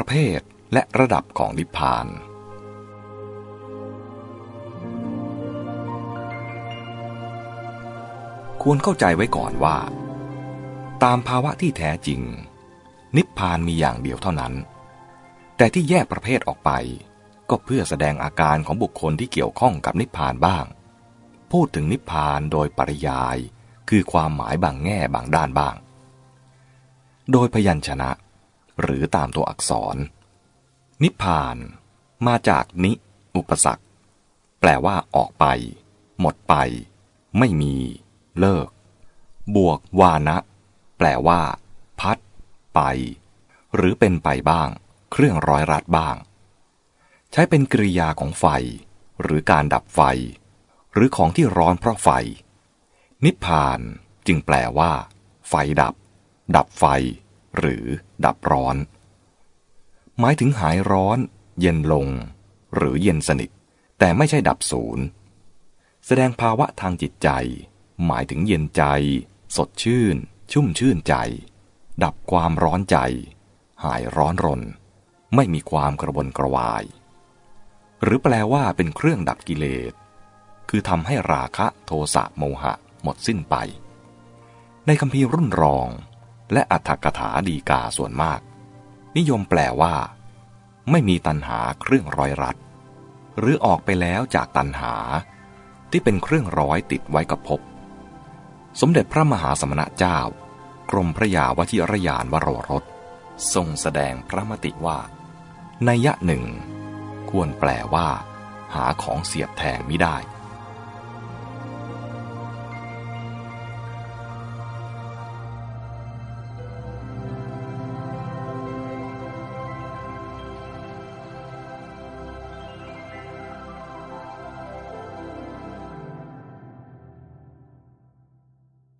ประเภทและระดับของนิพพาน ควรเข้าใจไว้ก่อนว่า ตามภาวะที่แท้จริง นิพพานมีอย่างเดียวเท่านั้น แต่ที่แยกประเภทออกไป ก็เพื่อแสดงอาการของบุคคลที่เกี่ยวข้องกับนิพพานบ้าง พูดถึงนิพพานโดยปริยาย คือความหมายบางแง่บางด้านบ้าง โดยพยัญชนะ หรือตามตัวอักษร นิพพานมาจากนิ อุปสรรค แปลว่าออกไป หมดไป ไม่มี เลิก บวกวานะ แปลว่า พัด ไป หรือเป็นไปบ้าง เครื่องร้อยรัดบ้าง ใช้เป็นกริยาของไฟ หรือการดับไฟ หรือของที่ร้อนเพราะไฟ นิพพานจึงแปลว่า ไฟดับ ดับไฟ หรือดับร้อน หมายถึงหายร้อน เย็นลง หรือเย็นสนิท แต่ไม่ใช่ดับศูนย์ แสดงภาวะทางจิตใจ หมายถึงเย็นใจ สดชื่น ชุ่มชื่นใจ ดับความร้อนใจ หายร้อนรน ไม่มีความกระวนกระวาย หรือแปลว่าเป็นเครื่องดับกิเลส คือทำให้ราคะโทสะโมหะหมดสิ้นไป ในคำพีรุ่นรอง และอัฏฐกถาดีกาส่วนมาก นิยมแปลว่า ไม่มีตันหาเครื่องร้อยรัด หรือออกไปแล้วจากตันหา ที่เป็นเครื่องร้อยติดไว้กับภพสมเด็จพระมหาสมณะเจ้า กรมพระยาวชิรยานวโรรสทรงแสดงพระมติว่า ในยะหนึ่ง ควรแปลว่า หาของเสียบแทงไม่ได้